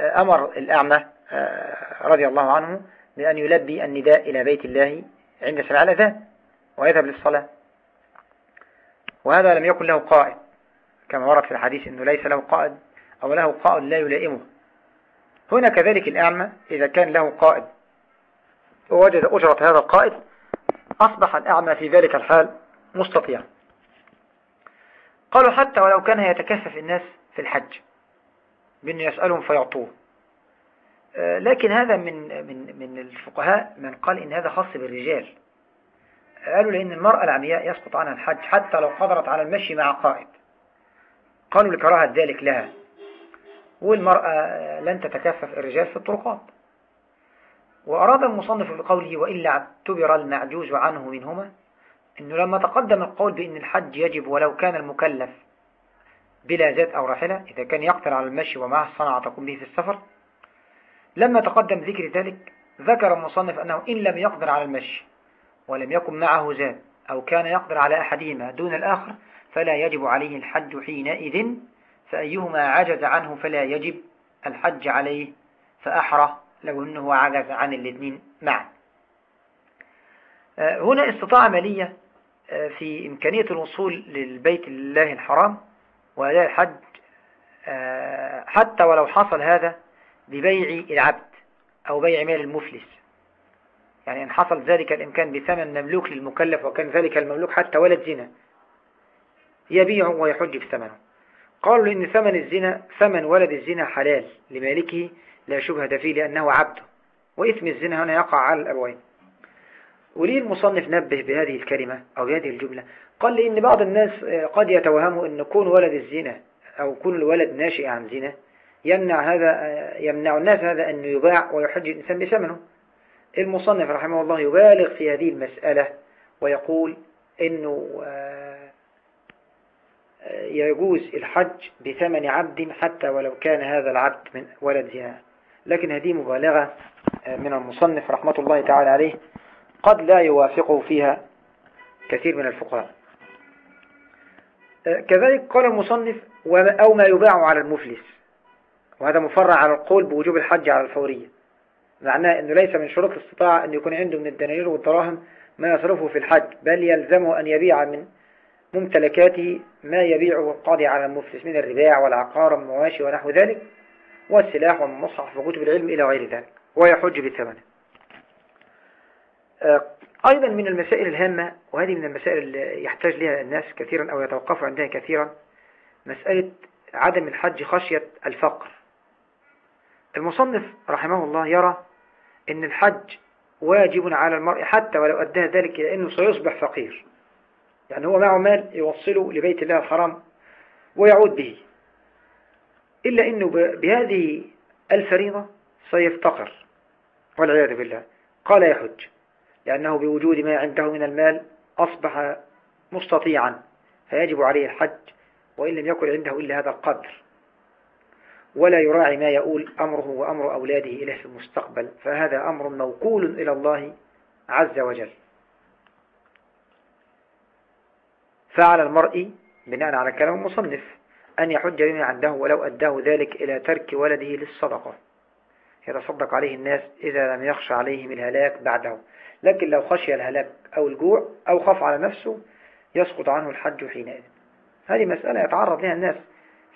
Speaker 1: آه، أمر الأعمى آه، رضي الله عنه بأن يلبي النداء إلى بيت الله عند سماع الأذان ويذهب للصلاة. وهذا لم يكن له قائد. كما ورد في الحديث أنه ليس له قائد أو له قائد لا يلائمه. هنا كذلك الأعمى إذا كان له قائد. ووجد أجرة هذا القائد أصبح الأعمى في ذلك الحال مستطيع قالوا حتى ولو كان يتكفف الناس في الحج بأنه يسألهم فيعطوه. آه، لكن هذا من من من الفقهاء من قال إن هذا خاص بالرجال. قالوا لأن المرأة العمياء يسقط عنها الحج حتى لو قدرت على المشي مع قائد. قالوا لكراهة ذلك لها. والمرأة لن تتكفف الرجال في الطرقات. وأراد المصنف بقوله وإلا اعتبر المعجوز عنه منهما أنه لما تقدم القول بأن الحج يجب ولو كان المكلف بلا ذات أو راحلة إذا كان يقتل على المشي ومعه الصنعة تقوم به في السفر. لما تقدم ذكر ذلك ذكر المصنف أنه إن لم يقدر على المشي ولم يكن معه زاد أو كان يقدر على أحدهما دون الآخر فلا يجب عليه الحج حينئذ فأيهما عجز عنه فلا يجب الحج عليه فأحرى لو أنه عجز عن الاثنين معا. آه، هنا استطاعة مالية آه، في إمكانية الوصول للبيت الله الحرام وأداء الحج آه، حتى ولو حصل هذا ببيع العبد أو بيع مال المفلس. يعني إن حصل ذلك الإمكان بثمن مملوك للمكلف وكان ذلك المملوك حتى ولد زنا. يبيع ويحج بثمنه قالوا لأن ثمن الزنا ثمن ولد الزنا حلال لمالكه لا شبهة فيه لأنه عبده وإثم الزنا هنا يقع على الأبوين. وليه المصنف نبه بهذه الكلمة أو بهذه الجملة؟ قال لأن بعض الناس قد يتوهموا أن كون ولد الزنا أو كون الولد ناشئ عن زنا يمنع هذا يمنع الناس هذا أن يباع ويحج الإنسان بثمنه. المصنف رحمه الله يبالغ في هذه المسألة ويقول أنه آه، يجوز الحج بثمن عبد حتى ولو كان هذا العبد من ولد زنا. لكن هذه مبالغة آه، من المصنف رحمة الله تعالى عليه قد لا يوافقه فيها كثير من الفقهاء. آه، كذلك قال المصنف أو ما يباع على المفلس. وهذا مفرع على القول بوجوب الحج على الفورية. معناه أنه ليس من شروط الاستطاعة أن يكون عنده من الدنانير والدراهم ما يصرفه في الحج بل يلزمه أن يبيع من ممتلكاته ما يبيعه القاضي على المفلس من الرباع والعقار والمواشي ونحو ذلك والسلاح والمصحف وكتب العلم إلى غير ذلك ويحج بالثمن. آه، أيضا من المسائل الهامة وهذه من المسائل اللي يحتاج لها الناس كثيرا أو يتوقفوا عندها كثيرا مسألة عدم الحج خشية الفقر. المصنف رحمه الله يرى أن الحج واجب على المرء حتى ولو أدى ذلك إلى أنه سيصبح فقير. يعني هو معه مال يوصله لبيت الله الحرام ويعود به. إلا أنه بهذه الفريضة سيفتقر والعياذ بالله. قال يحج لأنه بوجود ما عنده من المال أصبح مستطيعا فيجب عليه الحج وإن لم يكن عنده إلا هذا القدر. ولا يراعي ما يقول أمره وأمر أولاده إليه في المستقبل فهذا أمر موكول إلى الله عز وجل. فعلى المرء بناء على كلام المصنف أن يحج بما عنده ولو أداه ذلك إلى ترك ولده للصدقة. يتصدق عليه الناس إذا لم يخشى عليهم الهلاك بعده. لكن لو خشي الهلاك أو الجوع أو خاف على نفسه يسقط عنه الحج حينئذ. هذه مسألة يتعرض لها الناس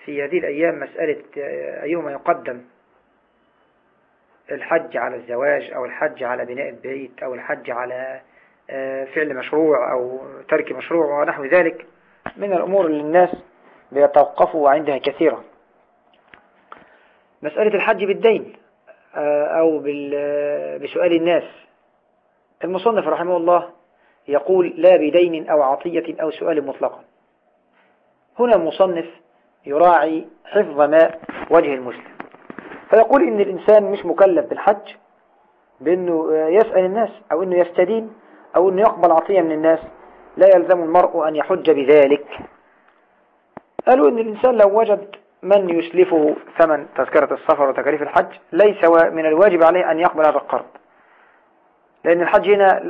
Speaker 1: في هذه الأيام مسألة أيهما يقدم الحج على الزواج أو الحج على بناء البيت أو الحج على فعل مشروع أو ترك مشروع ونحو ذلك من الأمور اللي الناس بيتوقفوا عندها كثيرا مسألة الحج بالدين آه، أو بسؤال الناس. المصنف رحمه الله يقول لا بدين أو عطية أو سؤال مطلقا هنا المصنف يراعي حفظ ماء وجه المسلم. فيقول إن الإنسان مش مكلف بالحج بأنه يسأل الناس أو أنه يستدين أو أنه يقبل عطية من الناس لا يلزم المرء أن يحج بذلك. قالوا أن الإنسان لو وجد من يسلفه ثمن تذكرة السفر وتكاليف الحج ليس من الواجب عليه أن يقبل هذا القرض. لأن الحج هنا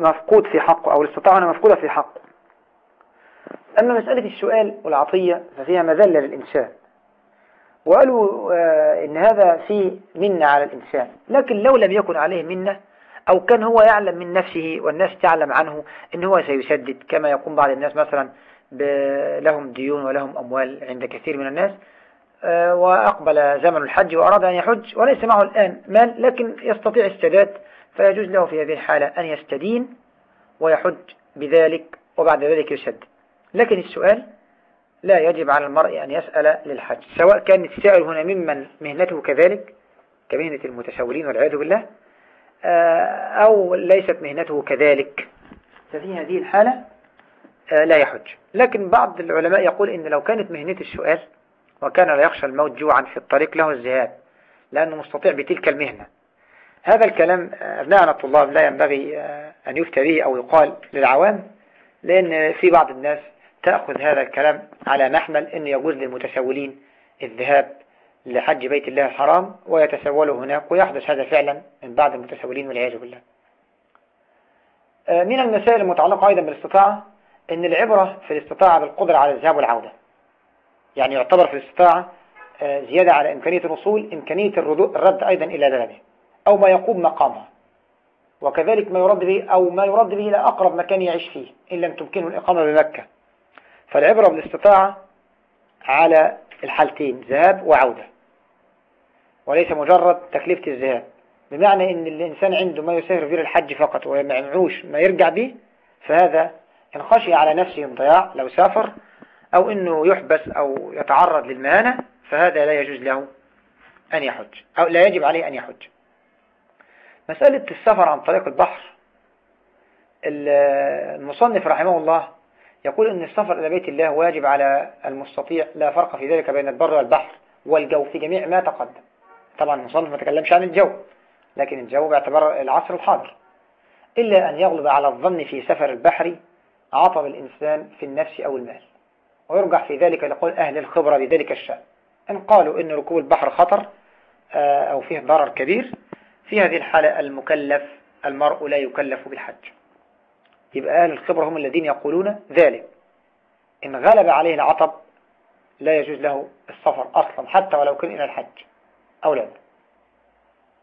Speaker 1: مفقود في حقه أو الاستطاعة هنا مفقودة في حقه. أما مسألة السؤال والعطية ففيها مذلة للإنسان. وقالوا آه، إن هذا فيه منة على الإنسان. لكن لو لم يكن عليه منة أو كان هو يعلم من نفسه والناس تعلم عنه إن هو سيسدد كما يقوم بعض الناس مثلا لهم ديون ولهم أموال عند كثير من الناس آه، وأقبل زمن الحج وأراد أن يحج وليس معه الآن مال لكن يستطيع السداد فيجوز له في هذه الحالة أن يستدين ويحج بذلك وبعد ذلك يسدد لكن السؤال لا يجب على المرء أن يسأل للحج سواء كان السائل هنا ممن مهنته كذلك كمهنة المتسولين والعياذ بالله أو ليست مهنته كذلك. ففي هذه الحالة؟ آه، لا يحج. لكن بعض العلماء يقول إن لو كانت مهنة السؤال وكان لا يخشى الموت جوعا في الطريق له الزهاد لأنه مستطيع بتلك المهنة. هذا الكلام آه، أبناءنا الطلاب لا ينبغي أن يفتى به أو يقال للعوام لأن في بعض الناس تأخذ هذا الكلام على محمل أن يجوز للمتسولين الذهاب لحج بيت الله الحرام ويتسولوا هناك ويحدث هذا فعلا من بعض المتسولين والعياذ بالله. آه، من المسائل المتعلقة أيضا بالاستطاعة أن العبرة في الاستطاعة بالقدرة على الذهاب والعودة. يعني يعتبر في الاستطاعة آه، زيادة على إمكانية الوصول إمكانية الرد أيضا إلى بلده أو ما يقوم مقامه وكذلك ما يرد به أو ما يرد به إلى أقرب مكان يعيش فيه إن لم تمكنه الإقامة بمكة. فالعبرة بالاستطاعة على الحالتين ذهاب وعودة. وليس مجرد تكلفة الذهاب. بمعنى إن الإنسان عنده ما يسافر في الحج فقط وما يمعوش ما يرجع به فهذا إن خشي على نفسه الضياع لو سافر أو إنه يحبس أو يتعرض للمهانة فهذا لا يجوز له أن يحج أو لا يجب عليه أن يحج. مسألة السفر عن طريق البحر المصنف رحمه الله يقول إن السفر إلى بيت الله واجب على المستطيع لا فرق في ذلك بين البر والبحر والجو في جميع ما تقدم. طبعا المصنف ما تكلمش عن الجو لكن الجو باعتبار العصر الحاضر. إلا أن يغلب على الظن في سفر البحر عطب الإنسان في النفس أو المال. ويرجع في ذلك لقول أهل الخبرة بذلك الشأن. إن قالوا إن ركوب البحر خطر آه، أو فيه ضرر كبير في هذه الحالة المكلف المرء لا يكلف بالحج. يبقى أهل الخبرة هم الذين يقولون ذلك. إن غلب عليه العطب لا يجوز له السفر أصلا حتى ولو كان إلى الحج. أو لا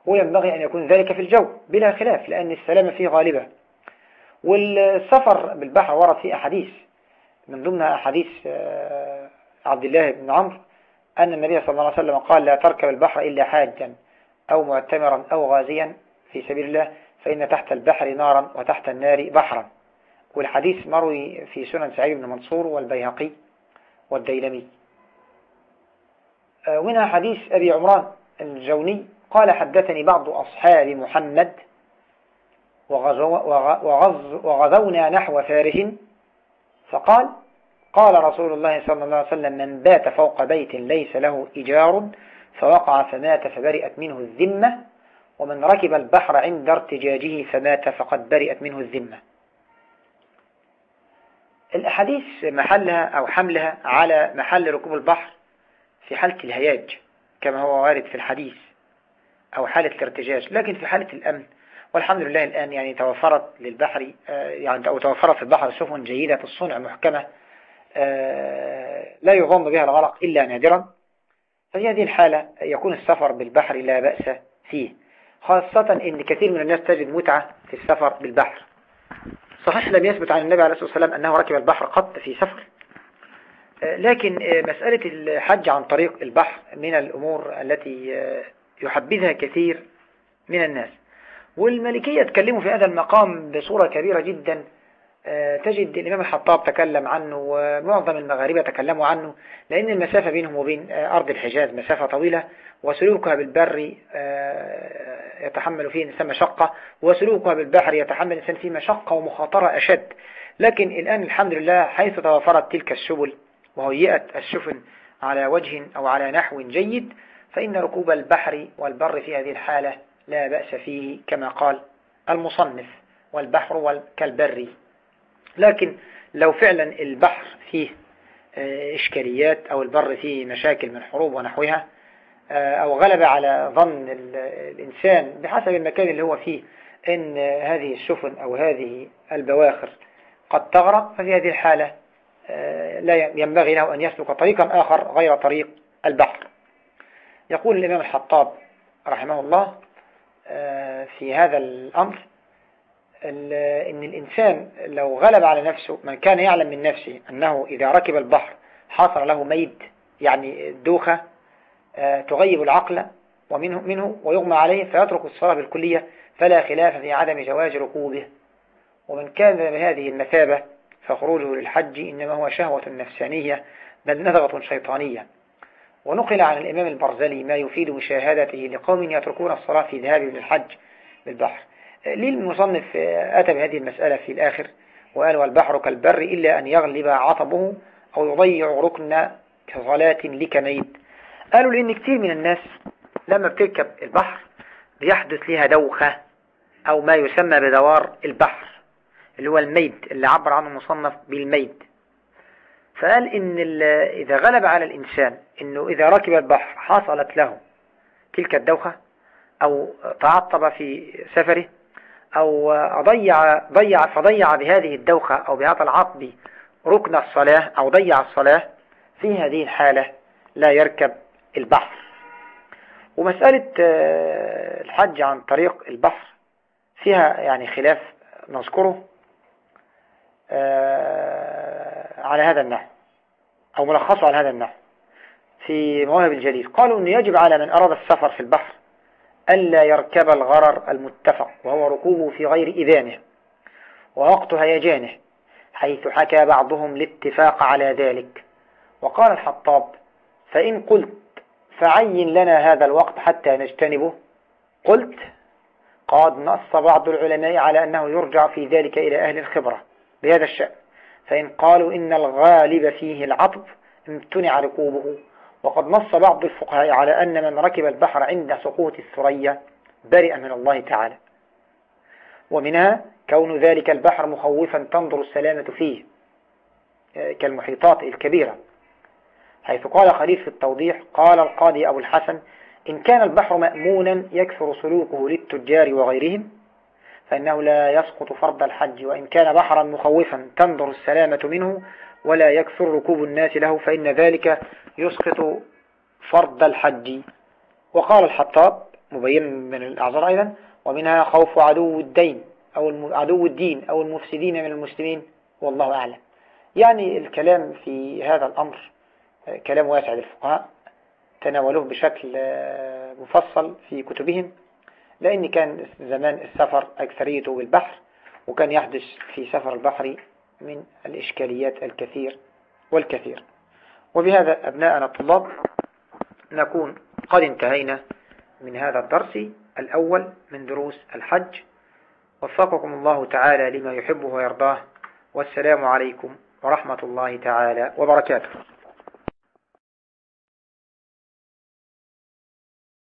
Speaker 1: وينبغي أن يكون ذلك في الجو بلا خلاف لأن السلامة فيه غالبة. والسفر بالبحر ورد فيه أحاديث من ضمنها أحاديث آه، عبد الله بن عمرو أن النبي صلى الله عليه وسلم قال لا تركب البحر إلا حاجا أو معتمرا أو غازيا في سبيل الله فإن تحت البحر نارا وتحت النار بحرا. والحديث مروي في سنن سعيد بن منصور والبيهقي والديلمي. ومنها حديث أبي عمران الجوني قال حدثني بعض أصحاب محمد وغزو وغز وغزونا نحو فارس فقال قال رسول الله صلى الله عليه وسلم من بات فوق بيت ليس له إجار فوقع فمات فبرئت منه الذمة ومن ركب البحر عند ارتجاجه فمات فقد برئت منه الذمة. الأحاديث محلها أو حملها على محل ركوب البحر في حالة الهياج. كما هو وارد في الحديث أو حالة الارتجاج لكن في حالة الأمن والحمد لله الآن يعني توفرت للبحر آه، يعني أو توفرت في البحر سفن جيدة الصنع محكمة آه، لا يظن بها الغرق إلا نادرا. ففي هذه الحالة يكون السفر بالبحر لا بأس فيه خاصة أن كثير من الناس تجد متعة في السفر بالبحر. صحيح لم يثبت عن النبي عليه الصلاة والسلام أنه ركب البحر قط في سفر. لكن مسألة الحج عن طريق البحر من الأمور التي يحبذها كثير من الناس. والملكية تكلموا في هذا المقام بصورة كبيرة جدا. آه، تجد الإمام الحطاب تكلم عنه ومعظم المغاربة تكلموا عنه لأن المسافة بينهم وبين آه، أرض الحجاز مسافة طويلة وسلوكها بالبر آه، يتحمل فيه الإنسان مشقة وسلوكها بالبحر يتحمل الإنسان فيه مشقة ومخاطرة أشد. لكن الآن الحمد لله حيث توفرت تلك السبل وهيئت السفن على وجه أو على نحو جيد فإن ركوب البحر والبر في هذه الحالة لا بأس فيه كما قال المصنف والبحر كالبر لكن لو فعلا البحر فيه آه، إشكاليات أو البر فيه مشاكل من حروب ونحوها آه، أو غلب على ظن الإنسان بحسب المكان اللي هو فيه إن هذه السفن أو هذه البواخر قد تغرق ففي هذه الحالة لا ينبغي له أن يسلك طريقا آخر غير طريق البحر. يقول الإمام الحطاب رحمه الله آه، في هذا الأمر إن الإنسان لو غلب على نفسه من كان يعلم من نفسه أنه إذا ركب البحر حصل له ميت يعني دوخة آه، تغيب العقل ومنه منه ويغمى عليه فيترك الصلاة بالكلية فلا خلاف في عدم جواز ركوبه. ومن كان بهذه المثابة فخروجه للحج إنما هو شهوة نفسانية بل نزغة شيطانية. ونقل عن الإمام البرزلي ما يفيد مشاهدته لقوم يتركون الصلاة في ذهابهم للحج بالبحر. ليه المصنف أتى بهذه المسألة في الآخر وقال والبحر كالبر إلا أن يغلب عطبه أو يضيع ركن كصلاة لكميد قالوا لأن كثير من الناس لما بتركب البحر بيحدث لها دوخة أو ما يسمى بدوار البحر اللي هو الميد اللي عبر عنه المصنف بالميد فقال إن إذا غلب على الإنسان إنه إذا ركب البحر حصلت له تلك الدوخة أو تعطب في سفره أو ضيع ضيع فضيع بهذه الدوخة أو بهذا العطب ركن الصلاة أو ضيع الصلاة في هذه الحالة لا يركب البحر. ومسألة آه، الحج عن طريق البحر فيها يعني خلاف نذكره. على هذا النحو أو ملخصه على هذا النحو. في مواهب الجليل قالوا أنه يجب على من أراد السفر في البحر ألا يركب الغرر المتفق وهو ركوبه في غير إذانه ووقت هيجانه حيث حكى بعضهم الاتفاق على ذلك. وقال الحطاب فإن قلت فعين لنا هذا الوقت حتى نجتنبه. قلت قد نص بعض العلماء على أنه يرجع في ذلك إلى أهل الخبرة. بهذا الشأن. فإن قالوا إن الغالب فيه العطب امتنع ركوبه. وقد نص بعض الفقهاء على أن من ركب البحر عند سقوط الثريا برئ من الله تعالى. ومنها كون ذلك البحر مخوفا تنظر السلامة فيه كالمحيطات الكبيرة. حيث قال خليل في التوضيح قال القاضي أبو الحسن إن كان البحر مأمونا يكثر سلوكه للتجار وغيرهم فإنه لا يسقط فرض الحج وإن كان بحرا مخوفا تنظر السلامة منه ولا يكثر ركوب الناس له فإن ذلك يسقط فرض الحج. وقال الحطاب مبين من الأعذار أيضا ومنها خوف عدو الدين أو عدو الدين أو المفسدين من المسلمين والله أعلم. يعني الكلام في هذا الأمر كلام واسع للفقهاء تناولوه بشكل مفصل في كتبهم لأن كان زمان السفر أكثريته بالبحر وكان يحدث في سفر البحر من الإشكاليات الكثير والكثير. وبهذا أبناءنا الطلاب نكون قد انتهينا من هذا الدرس الأول من دروس الحج. وفقكم الله تعالى لما يحبه ويرضاه. والسلام عليكم ورحمة الله تعالى وبركاته.